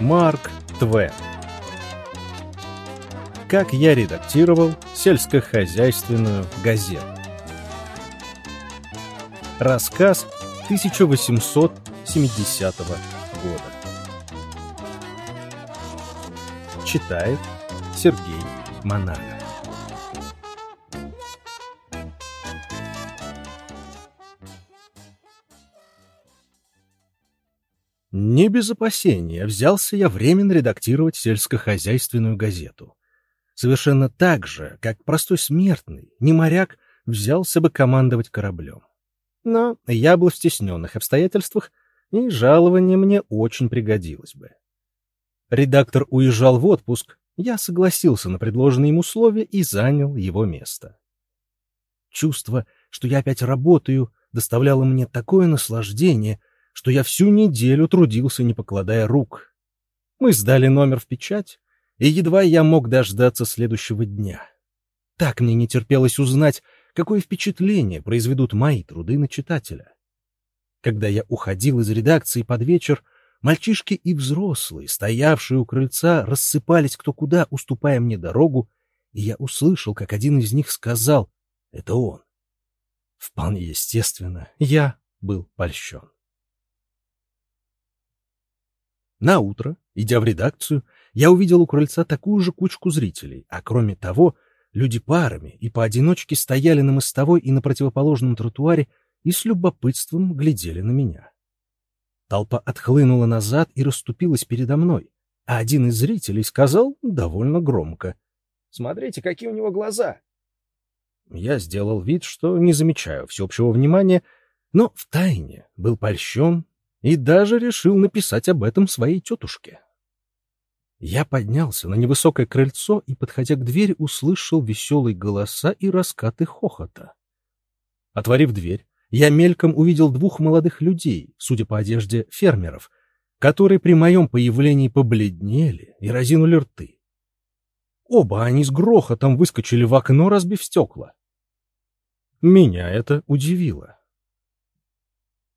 Марк Твен Как я редактировал сельскохозяйственную газету. Рассказ 1870 года. Читает Сергей Монага Не без опасения взялся я временно редактировать сельскохозяйственную газету. Совершенно так же, как простой смертный, не моряк, взялся бы командовать кораблем. Но я был в стесненных обстоятельствах, и жалование мне очень пригодилось бы. Редактор уезжал в отпуск, я согласился на предложенные им условия и занял его место. Чувство, что я опять работаю, доставляло мне такое наслаждение — что я всю неделю трудился, не покладая рук. Мы сдали номер в печать, и едва я мог дождаться следующего дня. Так мне не терпелось узнать, какое впечатление произведут мои труды на читателя. Когда я уходил из редакции под вечер, мальчишки и взрослые, стоявшие у крыльца, рассыпались кто куда, уступая мне дорогу, и я услышал, как один из них сказал «Это он». Вполне естественно, я был польщен. На утро, идя в редакцию, я увидел у крыльца такую же кучку зрителей, а кроме того, люди парами и поодиночке стояли на мостовой и на противоположном тротуаре и с любопытством глядели на меня. Толпа отхлынула назад и расступилась передо мной, а один из зрителей сказал довольно громко. «Смотрите, какие у него глаза!» Я сделал вид, что не замечаю всеобщего внимания, но втайне был польщен и даже решил написать об этом своей тетушке. Я поднялся на невысокое крыльцо и, подходя к двери, услышал веселые голоса и раскаты хохота. Отворив дверь, я мельком увидел двух молодых людей, судя по одежде фермеров, которые при моем появлении побледнели и разинули рты. Оба они с грохотом выскочили в окно, разбив стекла. Меня это удивило.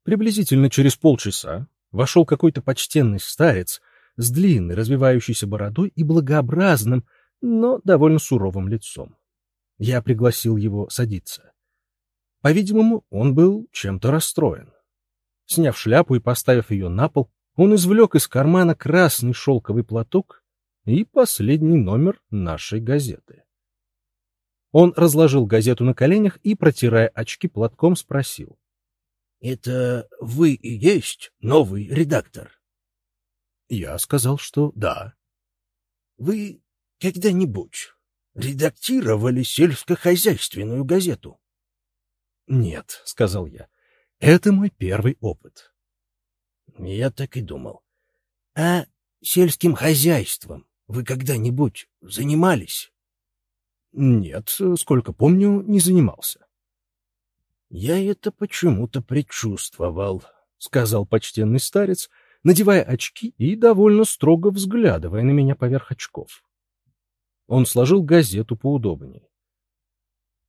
Приблизительно через полчаса вошел какой-то почтенный старец с длинной развивающейся бородой и благообразным, но довольно суровым лицом. Я пригласил его садиться. По-видимому, он был чем-то расстроен. Сняв шляпу и поставив ее на пол, он извлек из кармана красный шелковый платок и последний номер нашей газеты. Он разложил газету на коленях и, протирая очки платком, спросил. — Это вы и есть новый редактор? Я сказал, что да. — Вы когда-нибудь редактировали сельскохозяйственную газету? — Нет, — сказал я. — Это мой первый опыт. — Я так и думал. — А сельским хозяйством вы когда-нибудь занимались? — Нет, сколько помню, не занимался. «Я это почему-то предчувствовал», — сказал почтенный старец, надевая очки и довольно строго взглядывая на меня поверх очков. Он сложил газету поудобнее.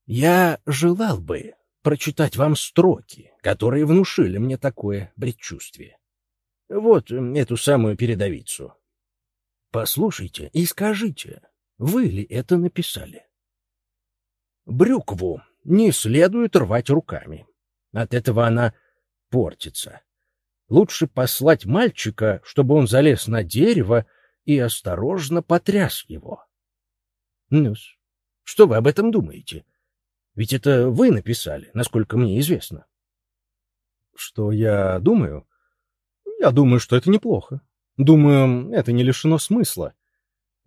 «Я желал бы прочитать вам строки, которые внушили мне такое предчувствие. Вот эту самую передовицу. Послушайте и скажите, вы ли это написали?» Брюкву не следует рвать руками. От этого она портится. Лучше послать мальчика, чтобы он залез на дерево и осторожно потряс его. ну что вы об этом думаете? Ведь это вы написали, насколько мне известно. Что я думаю? Я думаю, что это неплохо. Думаю, это не лишено смысла.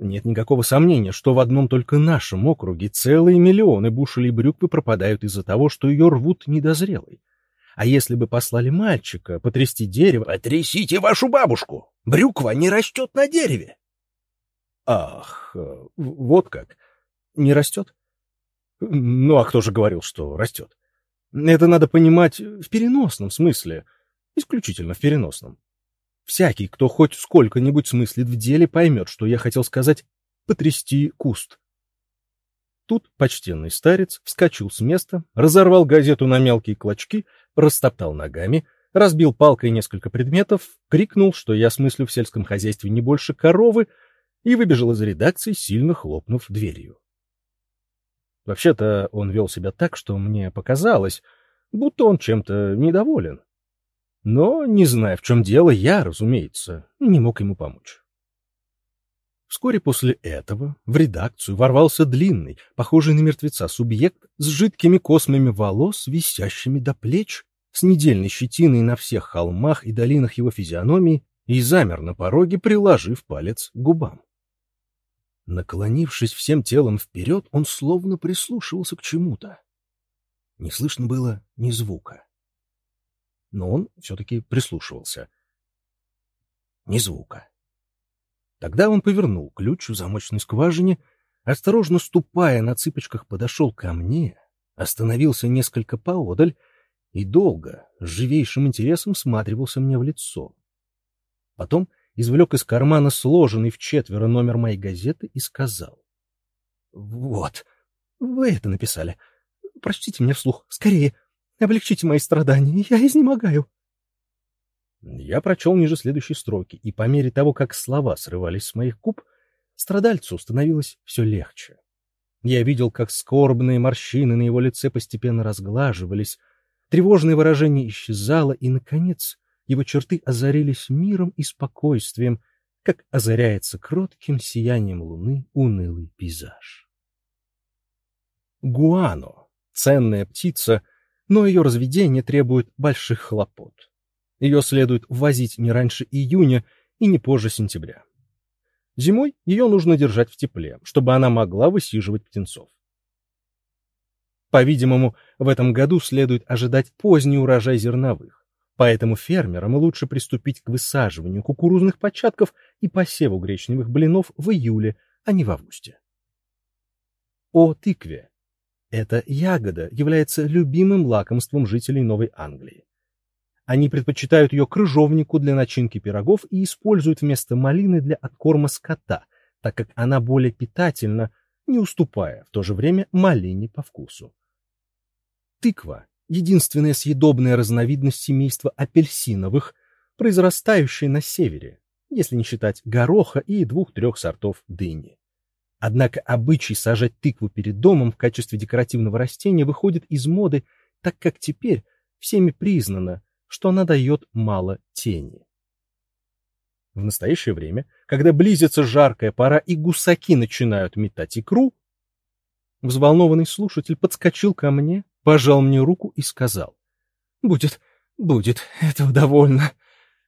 Нет никакого сомнения, что в одном только нашем округе целые миллионы бушелей брюквы пропадают из-за того, что ее рвут недозрелой. А если бы послали мальчика потрясти дерево... — Потрясите вашу бабушку! Брюква не растет на дереве! — Ах, э, вот как. Не растет? Ну, а кто же говорил, что растет? Это надо понимать в переносном смысле, исключительно в переносном. Всякий, кто хоть сколько-нибудь смыслит в деле, поймет, что я хотел сказать «потрясти куст». Тут почтенный старец вскочил с места, разорвал газету на мелкие клочки, растоптал ногами, разбил палкой несколько предметов, крикнул, что я смыслю в сельском хозяйстве не больше коровы, и выбежал из редакции, сильно хлопнув дверью. Вообще-то он вел себя так, что мне показалось, будто он чем-то недоволен. Но, не зная, в чем дело, я, разумеется, не мог ему помочь. Вскоре после этого в редакцию ворвался длинный, похожий на мертвеца субъект с жидкими космами волос, висящими до плеч, с недельной щетиной на всех холмах и долинах его физиономии, и замер на пороге, приложив палец к губам. Наклонившись всем телом вперед, он словно прислушивался к чему-то. Не слышно было ни звука. Но он все-таки прислушивался. Ни звука. Тогда он повернул ключ в замочной скважине, осторожно ступая на цыпочках, подошел ко мне, остановился несколько поодаль и долго, с живейшим интересом всматривался мне в лицо. Потом извлек из кармана сложенный в четверо номер моей газеты и сказал. — Вот, вы это написали. Прочтите мне вслух, скорее. Облегчите мои страдания, я изнемогаю. Я прочел ниже следующей строки, и по мере того, как слова срывались с моих губ, страдальцу становилось все легче. Я видел, как скорбные морщины на его лице постепенно разглаживались, тревожное выражение исчезало, и, наконец, его черты озарились миром и спокойствием, как озаряется кротким сиянием луны унылый пейзаж. Гуано — ценная птица, но ее разведение требует больших хлопот. Ее следует ввозить не раньше июня и не позже сентября. Зимой ее нужно держать в тепле, чтобы она могла высиживать птенцов. По-видимому, в этом году следует ожидать поздний урожай зерновых, поэтому фермерам лучше приступить к высаживанию кукурузных початков и посеву гречневых блинов в июле, а не в августе. О тыкве. Эта ягода является любимым лакомством жителей Новой Англии. Они предпочитают ее крыжовнику для начинки пирогов и используют вместо малины для откорма скота, так как она более питательна, не уступая в то же время малине по вкусу. Тыква — единственная съедобная разновидность семейства апельсиновых, произрастающая на севере, если не считать гороха и двух-трех сортов дыни. Однако обычай сажать тыкву перед домом в качестве декоративного растения выходит из моды, так как теперь всеми признано, что она дает мало тени. В настоящее время, когда близится жаркая пора и гусаки начинают метать икру, взволнованный слушатель подскочил ко мне, пожал мне руку и сказал. — Будет, будет, этого довольно.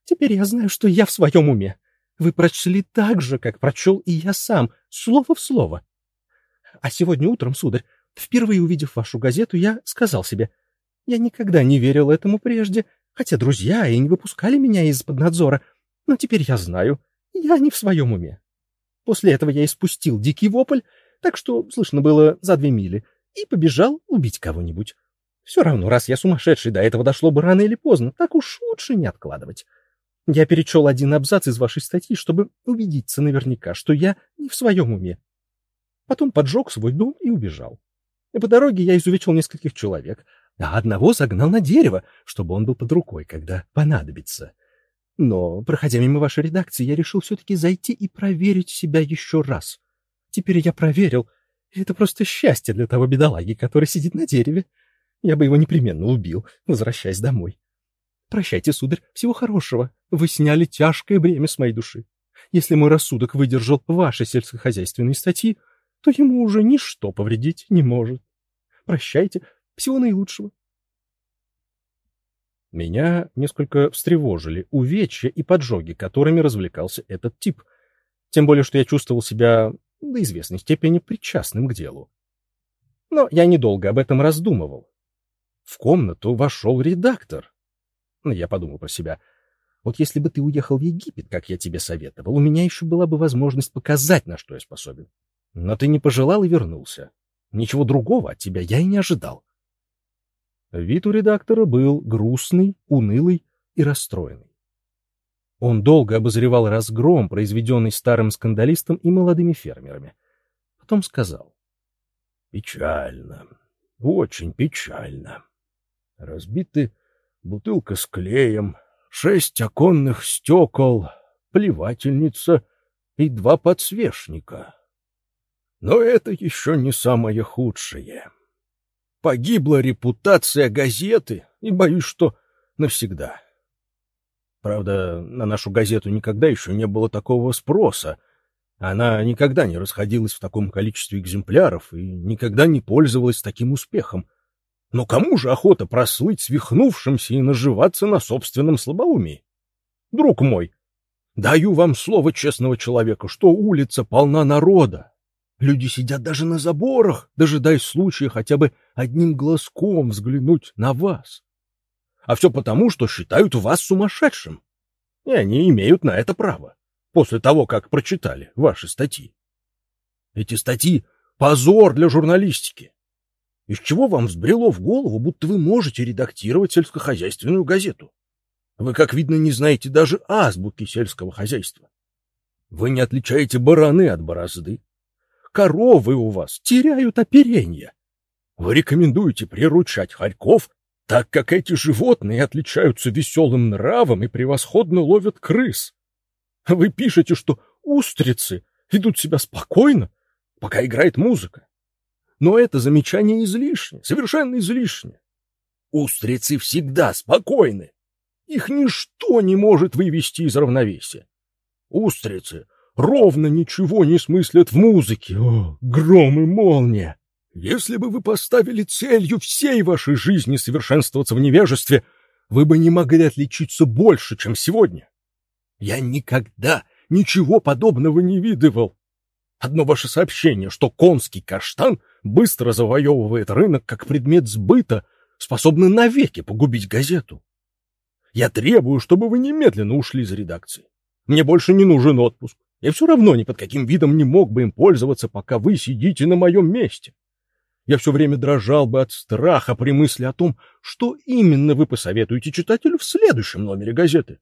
Теперь я знаю, что я в своем уме. Вы прочли так же, как прочел и я сам, слово в слово. А сегодня утром, сударь, впервые увидев вашу газету, я сказал себе, я никогда не верил этому прежде, хотя друзья и не выпускали меня из-под надзора, но теперь я знаю, я не в своем уме. После этого я испустил дикий вопль, так что слышно было за две мили, и побежал убить кого-нибудь. Все равно, раз я сумасшедший, до этого дошло бы рано или поздно, так уж лучше не откладывать. Я перечел один абзац из вашей статьи, чтобы убедиться наверняка, что я не в своем уме. Потом поджег свой дом и убежал. По дороге я изувечил нескольких человек, а одного загнал на дерево, чтобы он был под рукой, когда понадобится. Но, проходя мимо вашей редакции, я решил все-таки зайти и проверить себя еще раз. Теперь я проверил, и это просто счастье для того бедолаги, который сидит на дереве. Я бы его непременно убил, возвращаясь домой. Прощайте, сударь, всего хорошего. Вы сняли тяжкое бремя с моей души. Если мой рассудок выдержал ваши сельскохозяйственные статьи, то ему уже ничто повредить не может. Прощайте, всего наилучшего. Меня несколько встревожили увечья и поджоги, которыми развлекался этот тип. Тем более, что я чувствовал себя до известной степени причастным к делу. Но я недолго об этом раздумывал. В комнату вошел редактор. Я подумал про себя. Вот если бы ты уехал в Египет, как я тебе советовал, у меня еще была бы возможность показать, на что я способен. Но ты не пожелал и вернулся. Ничего другого от тебя я и не ожидал. Вид у редактора был грустный, унылый и расстроенный. Он долго обозревал разгром, произведенный старым скандалистом и молодыми фермерами. Потом сказал. Печально, очень печально. Разбиты бутылка с клеем, шесть оконных стекол, плевательница и два подсвечника. Но это еще не самое худшее. Погибла репутация газеты, и боюсь, что навсегда. Правда, на нашу газету никогда еще не было такого спроса. Она никогда не расходилась в таком количестве экземпляров и никогда не пользовалась таким успехом. Но кому же охота прослыть свихнувшимся и наживаться на собственном слабоумии? Друг мой, даю вам слово честного человека, что улица полна народа. Люди сидят даже на заборах, дожидаясь случая хотя бы одним глазком взглянуть на вас а все потому, что считают вас сумасшедшим. И они имеют на это право, после того, как прочитали ваши статьи. Эти статьи — позор для журналистики. Из чего вам взбрело в голову, будто вы можете редактировать сельскохозяйственную газету? Вы, как видно, не знаете даже азбуки сельского хозяйства. Вы не отличаете бараны от борозды. Коровы у вас теряют оперенье. Вы рекомендуете приручать хорьков так как эти животные отличаются веселым нравом и превосходно ловят крыс. Вы пишете, что устрицы ведут себя спокойно, пока играет музыка. Но это замечание излишне, совершенно излишне. Устрицы всегда спокойны. Их ничто не может вывести из равновесия. Устрицы ровно ничего не смыслят в музыке. О, гром и молния! Если бы вы поставили целью всей вашей жизни совершенствоваться в невежестве, вы бы не могли отличиться больше, чем сегодня. Я никогда ничего подобного не видывал. Одно ваше сообщение, что конский каштан быстро завоевывает рынок как предмет сбыта, способны навеки погубить газету. Я требую, чтобы вы немедленно ушли из редакции. Мне больше не нужен отпуск. Я все равно ни под каким видом не мог бы им пользоваться, пока вы сидите на моем месте я все время дрожал бы от страха при мысли о том, что именно вы посоветуете читателю в следующем номере газеты.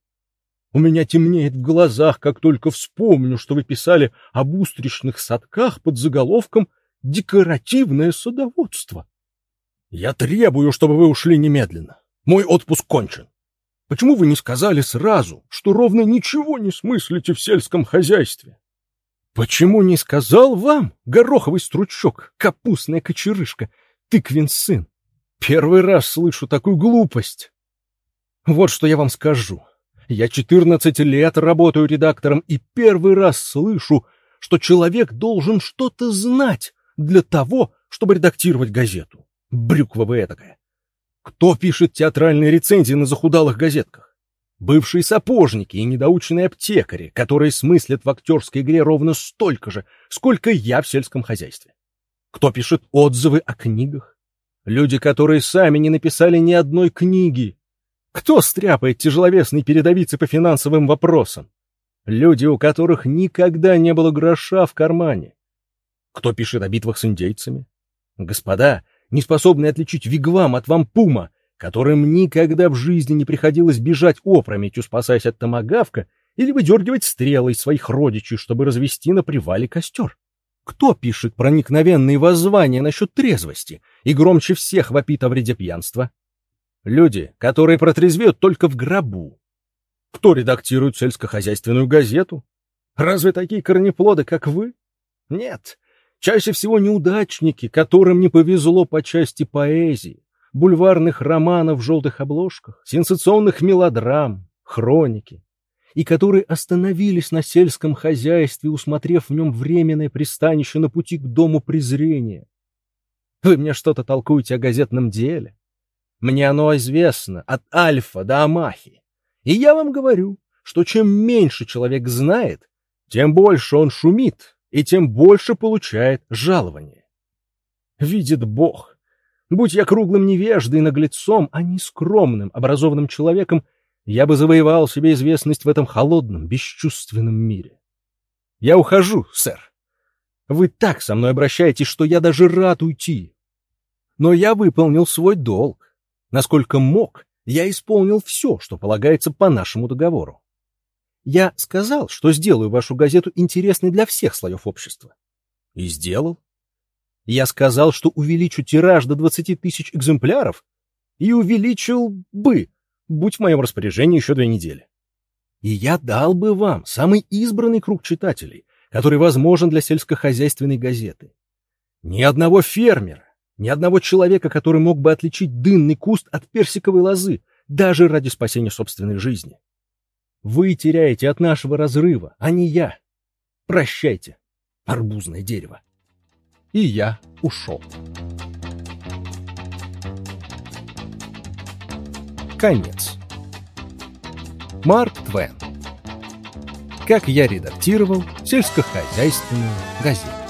У меня темнеет в глазах, как только вспомню, что вы писали об устричных садках под заголовком «Декоративное садоводство». Я требую, чтобы вы ушли немедленно. Мой отпуск кончен. Почему вы не сказали сразу, что ровно ничего не смыслите в сельском хозяйстве? Почему не сказал вам, гороховый стручок, капустная кочерышка, тыквин сын? Первый раз слышу такую глупость. Вот что я вам скажу. Я 14 лет работаю редактором и первый раз слышу, что человек должен что-то знать для того, чтобы редактировать газету. Брюква вы этакая. Кто пишет театральные рецензии на захудалых газетках? бывшие сапожники и недоученные аптекари, которые смыслят в актерской игре ровно столько же, сколько я в сельском хозяйстве. Кто пишет отзывы о книгах? Люди, которые сами не написали ни одной книги. Кто стряпает тяжеловесные передовицы по финансовым вопросам? Люди, у которых никогда не было гроша в кармане. Кто пишет о битвах с индейцами? Господа, не способные отличить вигвам от вампума, которым никогда в жизни не приходилось бежать опрометью, спасаясь от томагавка, или выдергивать стрелы из своих родичей, чтобы развести на привале костер? Кто пишет проникновенные воззвания насчет трезвости и громче всех вопит о вреде пьянства? Люди, которые протрезвеют только в гробу. Кто редактирует сельскохозяйственную газету? Разве такие корнеплоды, как вы? Нет, чаще всего неудачники, которым не повезло по части поэзии, бульварных романов в желтых обложках, сенсационных мелодрам, хроники, и которые остановились на сельском хозяйстве, усмотрев в нем временное пристанище на пути к дому презрения. Вы мне что-то толкуете о газетном деле? Мне оно известно от Альфа до Амахи. И я вам говорю, что чем меньше человек знает, тем больше он шумит и тем больше получает жалование. Видит Бог, Будь я круглым невеждой наглецом, а не скромным, образованным человеком, я бы завоевал себе известность в этом холодном, бесчувственном мире. Я ухожу, сэр. Вы так со мной обращаетесь, что я даже рад уйти. Но я выполнил свой долг. Насколько мог, я исполнил все, что полагается по нашему договору. Я сказал, что сделаю вашу газету интересной для всех слоев общества. И сделал. Я сказал, что увеличу тираж до 20 тысяч экземпляров, и увеличил бы, будь в моем распоряжении еще две недели. И я дал бы вам самый избранный круг читателей, который возможен для сельскохозяйственной газеты. Ни одного фермера, ни одного человека, который мог бы отличить дынный куст от персиковой лозы, даже ради спасения собственной жизни. Вы теряете от нашего разрыва, а не я. Прощайте, арбузное дерево. И я ушел. Конец. Марк Твен. Как я редактировал сельскохозяйственную газету.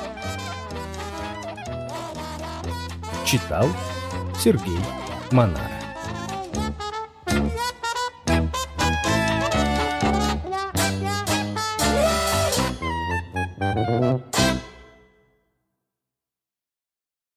Читал Сергей Монара.